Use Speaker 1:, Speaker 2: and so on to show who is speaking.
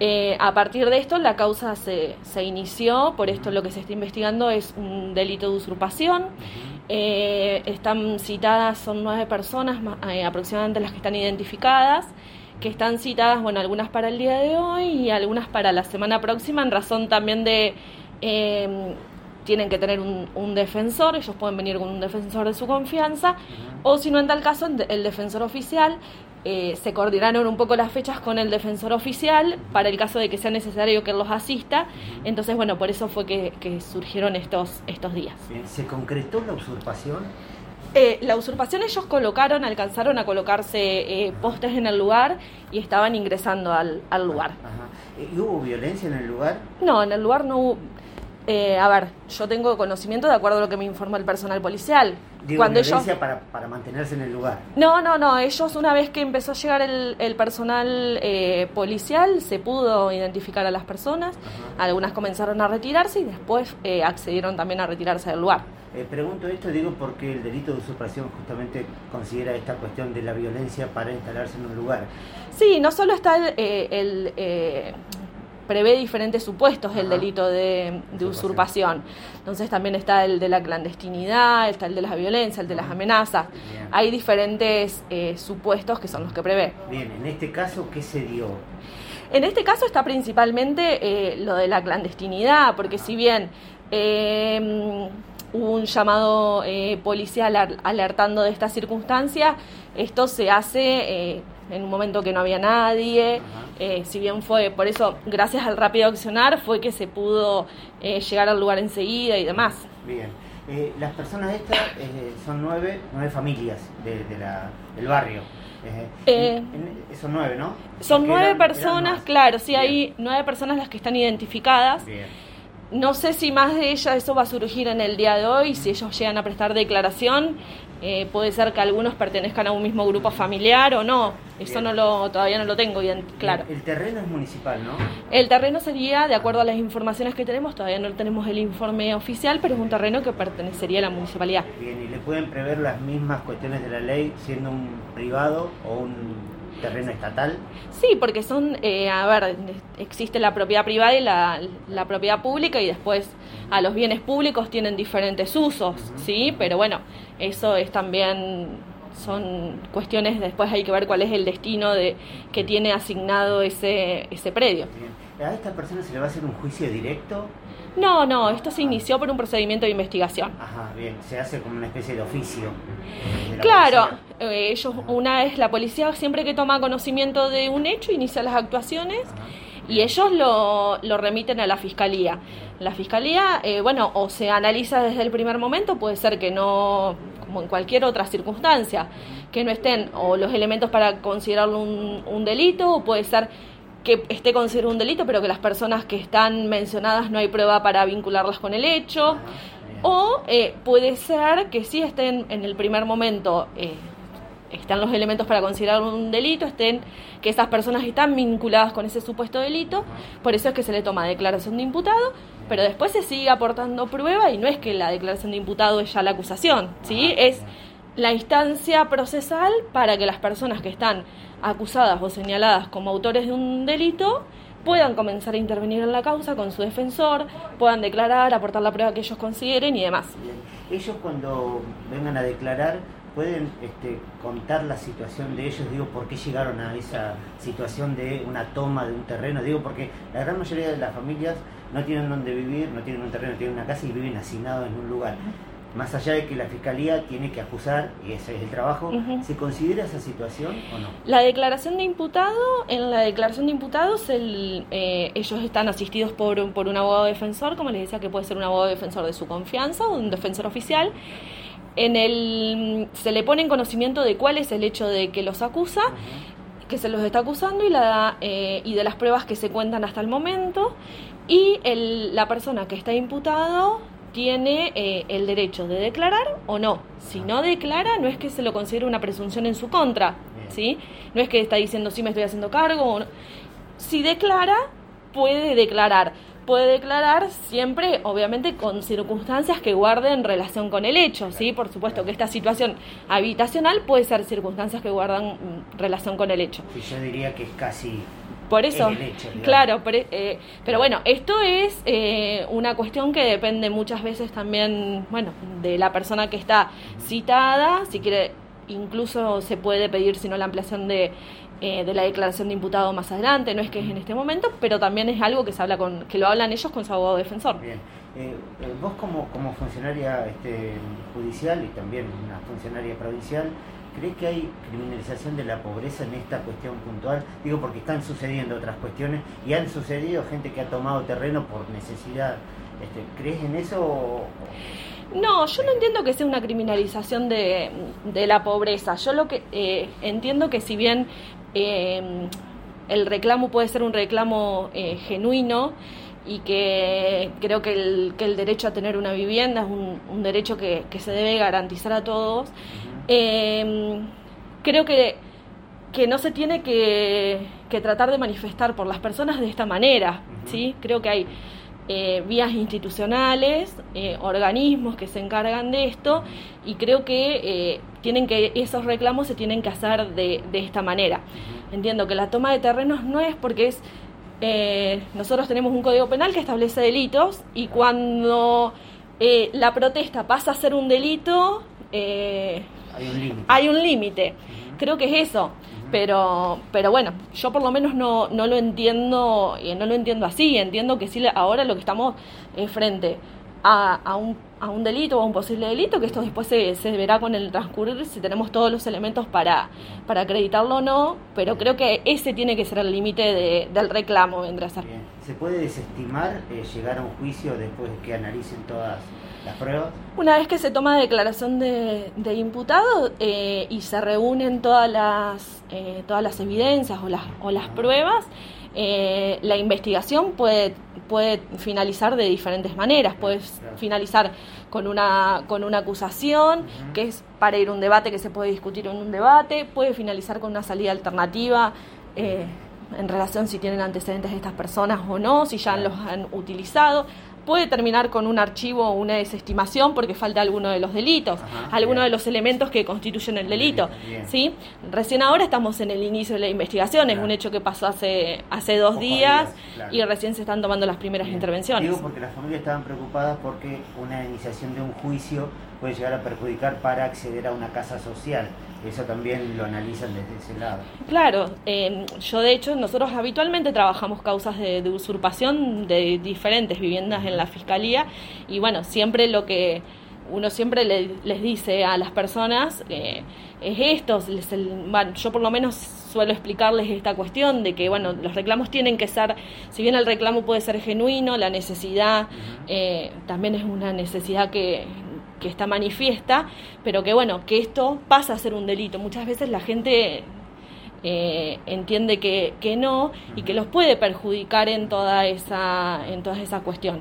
Speaker 1: Eh, a partir de esto, la causa se, se, inició, por esto lo que se está investigando es un delito de usurpación. Eh, están citadas, son nueve personas eh, aproximadamente las que están identificadas, que están citadas, bueno, algunas para el día de hoy y algunas para la semana próxima, en razón también de tienen que tener un, defensor, ellos pueden venir con un defensor de su confianza, o si no, en tal caso, el defensor oficial. Eh, se coordinaron un poco las fechas con el defensor oficial para el caso de que sea necesario que los asista. Entonces, bueno, por eso fue que, surgieron estos, estos días.
Speaker 2: ¿Se concretó la usurpación?
Speaker 1: Eh, la usurpación ellos colocaron, alcanzaron a colocarse eh, postes en el lugar y estaban ingresando al, al lugar.
Speaker 2: ¿Y hubo violencia en el lugar?
Speaker 1: No, en el lugar no hubo, eh, a ver, yo tengo conocimiento de acuerdo a lo que me informó el personal policial.
Speaker 2: Digo, Cuando ellos... para, para mantenerse en el lugar.
Speaker 1: No, no, no. Ellos, una vez que empezó a llegar el, personal eh, policial, se pudo identificar a las personas. Algunas comenzaron a retirarse y después eh, accedieron también a retirarse del lugar.
Speaker 2: pregunto esto, digo, porque el delito de usurpación justamente considera esta cuestión de la violencia para instalarse en un lugar.
Speaker 1: Sí, no solo está el, prevé diferentes supuestos el delito de, usurpación. Entonces también está el de la clandestinidad, está el de la violencia, el de las amenazas. Hay diferentes eh, supuestos que son los que prevé.
Speaker 2: Bien, en este caso, ¿qué se dio?
Speaker 1: En este caso está principalmente eh, lo de la clandestinidad, porque si bien eh, hubo un llamado policial alertando de esta circunstancia, esto se hace en un momento que no había nadie, eh, si bien fue, por eso, gracias al rápido accionar, fue que se pudo eh, llegar al lugar enseguida y demás.
Speaker 2: Bien. Eh, las personas estas son nueve, nueve familias de, la, del barrio. son nueve, ¿no?
Speaker 1: Son nueve personas, claro, sí, hay nueve personas las que están identificadas. Bien. No sé si más de ellas eso va a surgir en el día de hoy, si ellos llegan a prestar declaración, eh, puede ser que algunos pertenezcan a un mismo grupo familiar o no. Eso no lo, todavía no lo tengo bien claro.
Speaker 2: El, terreno es municipal, ¿no?
Speaker 1: El terreno sería, de acuerdo a las informaciones que tenemos, todavía no tenemos el informe oficial, pero es un terreno que pertenecería a la municipalidad.
Speaker 2: Bien, ¿y le pueden prever las mismas cuestiones de la ley siendo un privado o un terreno estatal?
Speaker 1: Sí, porque son, eh, a ver, existe la propiedad privada y la, la, propiedad pública y después a los bienes públicos tienen diferentes usos, ¿sí? Pero bueno, eso es también, son cuestiones, después hay que ver cuál es el destino de que tiene asignado ese, ese predio.
Speaker 2: ¿A esta persona se le va a hacer un juicio directo?
Speaker 1: No, no, esto se inició por un procedimiento de investigación.
Speaker 2: Ajá, bien, se hace como una especie de oficio.
Speaker 1: claro, eh, ellos, una vez la policía siempre que toma conocimiento de un hecho inicia las actuaciones y ellos lo, lo, remiten a la fiscalía. La fiscalía, eh, bueno, o se analiza desde el primer momento, puede ser que no, como en cualquier otra circunstancia, que no estén o los elementos para considerarlo un, un delito, o puede ser que esté considerado un delito, pero que las personas que están mencionadas no hay prueba para vincularlas con el hecho. O eh, puede ser que sí estén en el primer momento, eh, están los elementos para considerar un delito, estén que esas personas están vinculadas con ese supuesto delito, por eso es que se le toma declaración de imputado, pero después se sigue aportando prueba y no es que la declaración de imputado es ya la acusación, ¿sí? Es la instancia procesal para que las personas que están acusadas o señaladas como autores de un delito puedan comenzar a intervenir en la causa con su defensor, puedan declarar, aportar la prueba que ellos consideren y demás.
Speaker 2: Ellos cuando vengan a declarar pueden este, contar la situación de ellos, digo, por qué llegaron a esa situación de una toma de un terreno, digo, porque la gran mayoría de las familias no tienen donde vivir, no tienen un terreno, tienen una casa y viven asignados en un lugar más allá de que la fiscalía tiene que acusar, y ese es el trabajo, ¿se considera esa situación o no?
Speaker 1: La declaración de imputado, en la declaración de imputados, el, eh, ellos están asistidos por, por un abogado defensor, como les decía, que puede ser un abogado defensor de su confianza o un defensor oficial. En el, se le pone en conocimiento de cuál es el hecho de que los acusa, que se los está acusando y, la, eh, y de las pruebas que se cuentan hasta el momento. Y el, la persona que está imputado tiene eh, el derecho de declarar o no. Si no declara, no es que se lo considere una presunción en su contra, ¿sí? No es que está diciendo sí me estoy haciendo cargo o no. Si declara, puede declarar. Puede declarar siempre, obviamente, con circunstancias que guarden relación con el hecho, ¿sí? Por supuesto que esta situación habitacional puede ser circunstancias que guardan mm, relación con el hecho.
Speaker 2: yo diría que es casi
Speaker 1: Por eso,
Speaker 2: Es hecho,
Speaker 1: claro, pero, eh, pero bueno, esto es eh, una cuestión que depende muchas veces también, bueno, de la persona que está citada, si quiere, incluso se puede pedir, si no, la ampliación de, eh, de la declaración de imputado más adelante, no es que es en este momento, pero también es algo que se habla con, que lo hablan ellos con su abogado defensor.
Speaker 2: Bien. Eh, eh, vos como, como funcionaria este, judicial y también una funcionaria provincial, ¿crees que hay criminalización de la pobreza en esta cuestión puntual? Digo, porque están sucediendo otras cuestiones y han sucedido gente que ha tomado terreno por necesidad. Este, ¿Crees en eso? o-
Speaker 1: No, yo no entiendo que sea una criminalización de, de la pobreza. Yo lo que eh, entiendo que si bien eh, el reclamo puede ser un reclamo eh, genuino y que creo que el, que el derecho a tener una vivienda es un, un derecho que, que se debe garantizar a todos, eh, creo que, que no se tiene que, que tratar de manifestar por las personas de esta manera. ¿sí? Creo que hay eh, vías institucionales, eh, organismos que se encargan de esto y creo que eh, tienen que esos reclamos se tienen que hacer de, de esta manera. Entiendo que la toma de terrenos no es porque es nosotros tenemos un código penal que establece delitos y cuando la protesta pasa a ser un delito eh,
Speaker 2: Hay un límite.
Speaker 1: hay un límite. Creo que es eso. Pero, pero bueno, yo por lo menos no, no lo entiendo, eh, no lo entiendo así. Entiendo que sí, ahora lo que estamos es frente a, a un, a un delito o a un posible delito, que esto después se, se verá con el transcurrir si tenemos todos los elementos para, para acreditarlo o no, pero creo que ese tiene que ser el límite de- del reclamo, vendrá a ser.
Speaker 2: Bien. ¿Se puede desestimar eh, llegar a un juicio después de que analicen todas las pruebas?
Speaker 1: Una vez que se toma declaración de, de imputado eh, y se reúnen todas las, eh, todas las evidencias o las, o las pruebas, eh, la investigación puede, puede finalizar de diferentes maneras. Puede
Speaker 2: Claro.
Speaker 1: finalizar con una, con una acusación, que es para ir a un debate que se puede discutir en un debate, puede finalizar con una salida alternativa. eh, en relación si tienen antecedentes estas personas o no, si ya los han utilizado. Puede terminar con un archivo o una desestimación porque falta alguno de los delitos,
Speaker 2: Ajá,
Speaker 1: alguno
Speaker 2: bien.
Speaker 1: de los elementos que constituyen el delito.
Speaker 2: Bien.
Speaker 1: ¿sí? Recién ahora estamos en el inicio de la investigación, es un hecho que pasó hace, hace dos días,
Speaker 2: días, claro.
Speaker 1: y recién se están tomando las primeras intervenciones.
Speaker 2: Digo porque las familias estaban preocupadas porque una iniciación de un juicio puede llegar a perjudicar para acceder a una casa social. Eso también lo analizan desde ese lado.
Speaker 1: Claro, eh, yo de hecho, nosotros habitualmente trabajamos causas de, de usurpación de diferentes viviendas en la fiscalía y bueno, siempre lo que uno siempre le- les dice a las personas eh, es esto, les- el- bueno, yo por lo menos suelo explicarles esta cuestión de que bueno, los reclamos tienen que ser, si bien el reclamo puede ser genuino, la necesidad eh, también es una necesidad que, que está manifiesta, pero que bueno, que esto pasa a ser un delito. Muchas veces la gente eh, entiende que, que no y que los puede perjudicar en toda esa, en toda esa cuestión.